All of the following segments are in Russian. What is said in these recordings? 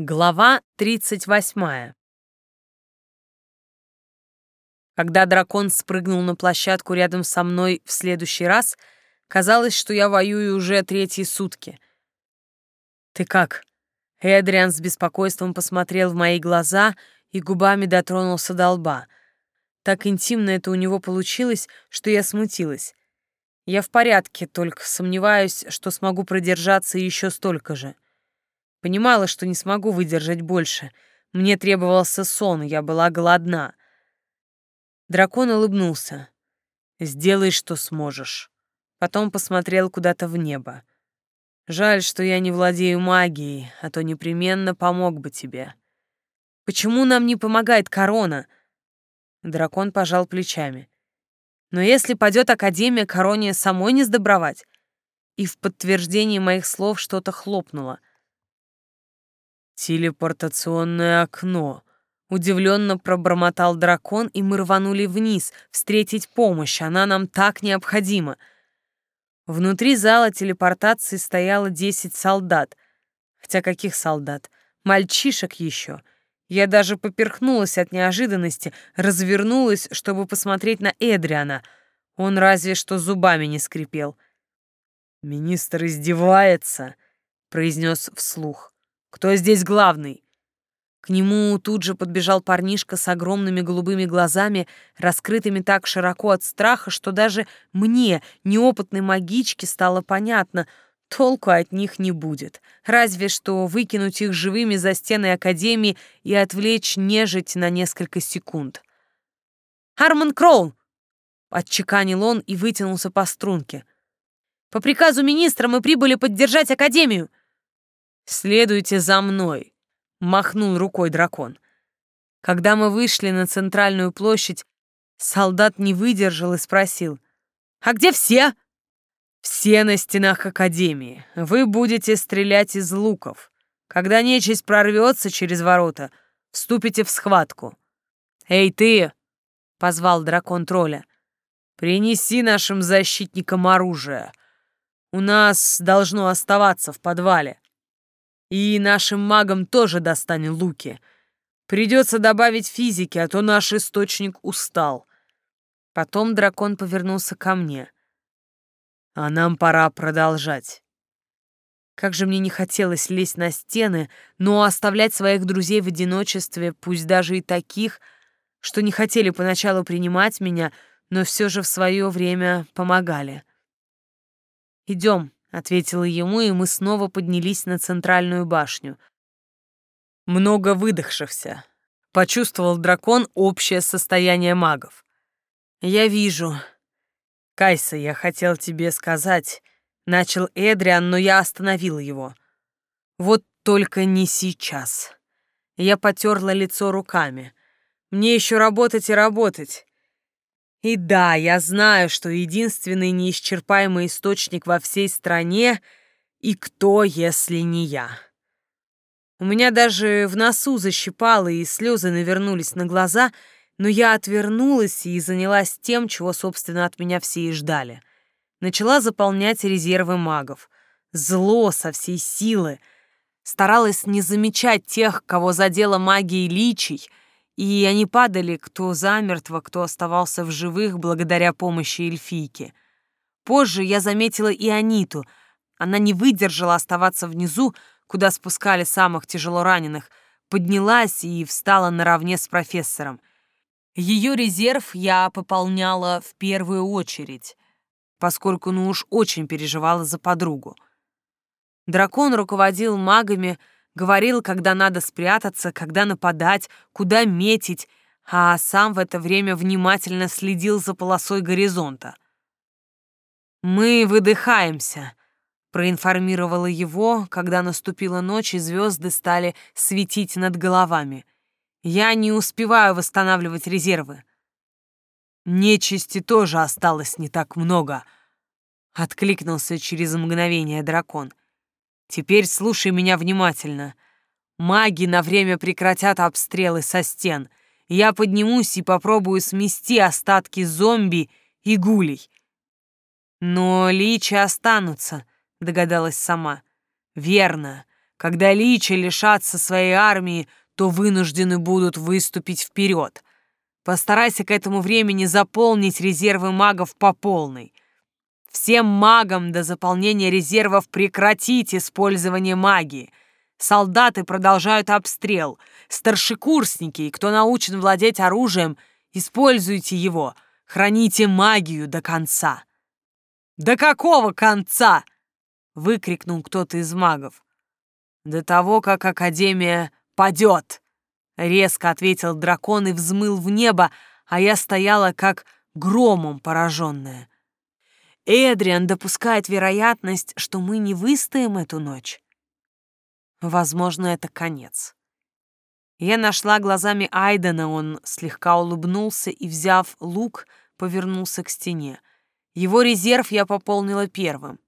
Глава 38. Когда дракон спрыгнул на площадку рядом со мной в следующий раз, казалось, что я воюю уже третьи сутки. «Ты как?» Эдриан с беспокойством посмотрел в мои глаза и губами дотронулся до лба. Так интимно это у него получилось, что я смутилась. Я в порядке, только сомневаюсь, что смогу продержаться еще столько же. Понимала, что не смогу выдержать больше. Мне требовался сон, я была голодна. Дракон улыбнулся. «Сделай, что сможешь». Потом посмотрел куда-то в небо. «Жаль, что я не владею магией, а то непременно помог бы тебе». «Почему нам не помогает корона?» Дракон пожал плечами. «Но если падет Академия, короне самой не сдобровать». И в подтверждении моих слов что-то хлопнуло. «Телепортационное окно», — удивленно пробормотал дракон, и мы рванули вниз, встретить помощь, она нам так необходима. Внутри зала телепортации стояло десять солдат. Хотя каких солдат? Мальчишек еще. Я даже поперхнулась от неожиданности, развернулась, чтобы посмотреть на Эдриана. Он разве что зубами не скрипел. «Министр издевается», — произнес вслух. Кто здесь главный?» К нему тут же подбежал парнишка с огромными голубыми глазами, раскрытыми так широко от страха, что даже мне, неопытной магичке, стало понятно, толку от них не будет. Разве что выкинуть их живыми за стены Академии и отвлечь нежить на несколько секунд. «Харман Кроун!» — отчеканил он и вытянулся по струнке. «По приказу министра мы прибыли поддержать Академию. «Следуйте за мной», — махнул рукой дракон. Когда мы вышли на центральную площадь, солдат не выдержал и спросил, «А где все?» «Все на стенах Академии. Вы будете стрелять из луков. Когда нечисть прорвется через ворота, вступите в схватку». «Эй, ты!» — позвал дракон тролля. «Принеси нашим защитникам оружие. У нас должно оставаться в подвале». И нашим магам тоже достанет луки. Придется добавить физики, а то наш источник устал. Потом дракон повернулся ко мне. А нам пора продолжать. Как же мне не хотелось лезть на стены, но оставлять своих друзей в одиночестве, пусть даже и таких, что не хотели поначалу принимать меня, но все же в свое время помогали. «Идем», — ответила ему, и мы снова поднялись на центральную башню. Много выдохшихся. Почувствовал дракон общее состояние магов. «Я вижу». «Кайса, я хотел тебе сказать...» Начал Эдриан, но я остановил его. «Вот только не сейчас». Я потерла лицо руками. «Мне еще работать и работать. И да, я знаю, что единственный неисчерпаемый источник во всей стране и кто, если не я. У меня даже в носу защипало, и слезы навернулись на глаза, но я отвернулась и занялась тем, чего, собственно, от меня все и ждали. Начала заполнять резервы магов. Зло со всей силы. Старалась не замечать тех, кого задела магией личий, и они падали кто замертво, кто оставался в живых благодаря помощи эльфийки. Позже я заметила и Аниту. Она не выдержала оставаться внизу, куда спускали самых тяжело раненых, поднялась и встала наравне с профессором. Ее резерв я пополняла в первую очередь, поскольку ну уж очень переживала за подругу. Дракон руководил магами, Говорил, когда надо спрятаться, когда нападать, куда метить, а сам в это время внимательно следил за полосой горизонта. «Мы выдыхаемся», — проинформировала его, когда наступила ночь и звезды стали светить над головами. «Я не успеваю восстанавливать резервы». «Нечисти тоже осталось не так много», — откликнулся через мгновение дракон. Теперь слушай меня внимательно. Маги на время прекратят обстрелы со стен. Я поднимусь и попробую смести остатки зомби и гулей. Но личи останутся, догадалась сама. Верно. Когда личи лишатся своей армии, то вынуждены будут выступить вперед. Постарайся к этому времени заполнить резервы магов по полной. Всем магам до заполнения резервов прекратить использование магии. Солдаты продолжают обстрел. Старшекурсники кто научен владеть оружием, используйте его. Храните магию до конца. «До какого конца?» — выкрикнул кто-то из магов. «До того, как Академия падет!» — резко ответил дракон и взмыл в небо, а я стояла как громом пораженная. Эдриан допускает вероятность, что мы не выстоим эту ночь. Возможно, это конец. Я нашла глазами Айдена, он слегка улыбнулся и, взяв лук, повернулся к стене. Его резерв я пополнила первым.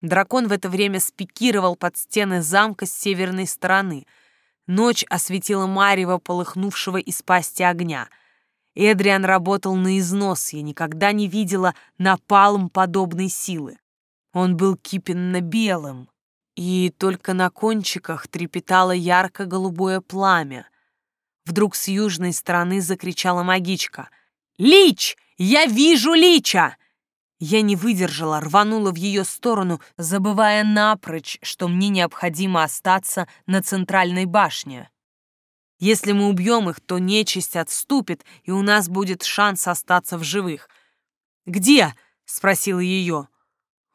Дракон в это время спикировал под стены замка с северной стороны. Ночь осветила марево полыхнувшего из пасти огня — Эдриан работал на износ, я никогда не видела напалм подобной силы. Он был кипенно-белым, и только на кончиках трепетало ярко-голубое пламя. Вдруг с южной стороны закричала магичка. «Лич! Я вижу лича!» Я не выдержала, рванула в ее сторону, забывая напрочь, что мне необходимо остаться на центральной башне. Если мы убьем их, то нечисть отступит, и у нас будет шанс остаться в живых. «Где?» — спросила ее.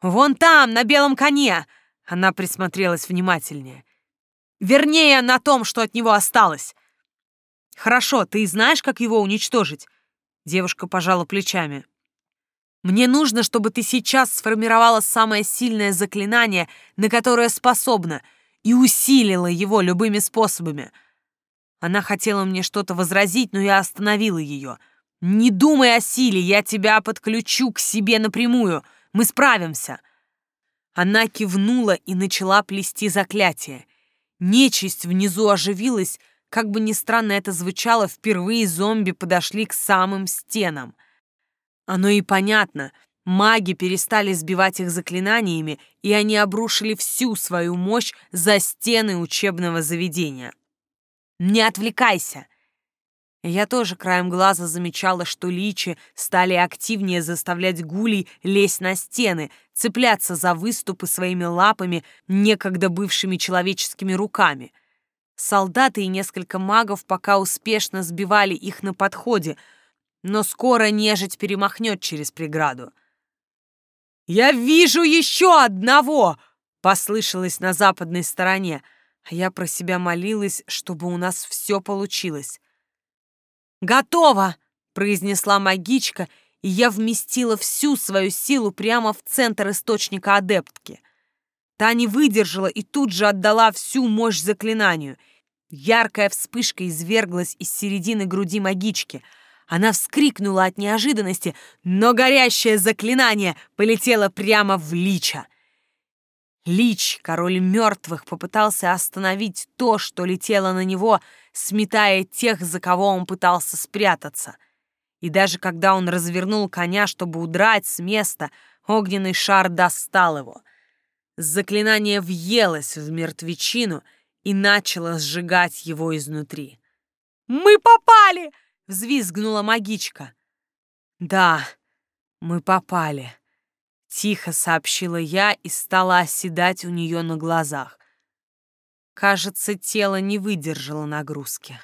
«Вон там, на белом коне!» Она присмотрелась внимательнее. «Вернее, на том, что от него осталось». «Хорошо, ты знаешь, как его уничтожить?» Девушка пожала плечами. «Мне нужно, чтобы ты сейчас сформировала самое сильное заклинание, на которое способна, и усилила его любыми способами». Она хотела мне что-то возразить, но я остановила ее. «Не думай о силе, я тебя подключу к себе напрямую. Мы справимся». Она кивнула и начала плести заклятие. Нечисть внизу оживилась, как бы ни странно это звучало, впервые зомби подошли к самым стенам. Оно и понятно. Маги перестали сбивать их заклинаниями, и они обрушили всю свою мощь за стены учебного заведения. Не отвлекайся!» Я тоже краем глаза замечала, что личи стали активнее заставлять гулей лезть на стены, цепляться за выступы своими лапами, некогда бывшими человеческими руками. Солдаты и несколько магов пока успешно сбивали их на подходе, но скоро нежить перемахнет через преграду. «Я вижу еще одного!» — послышалось на западной стороне — а я про себя молилась, чтобы у нас все получилось. «Готово!» — произнесла магичка, и я вместила всю свою силу прямо в центр источника адептки. Та не выдержала и тут же отдала всю мощь заклинанию. Яркая вспышка изверглась из середины груди магички. Она вскрикнула от неожиданности, но горящее заклинание полетело прямо в лича. Лич, король мертвых, попытался остановить то, что летело на него, сметая тех, за кого он пытался спрятаться. И даже когда он развернул коня, чтобы удрать с места, огненный шар достал его. Заклинание въелось в мертвечину и начало сжигать его изнутри. «Мы попали!» — взвизгнула магичка. «Да, мы попали», Тихо сообщила я и стала оседать у нее на глазах. Кажется, тело не выдержало нагрузки.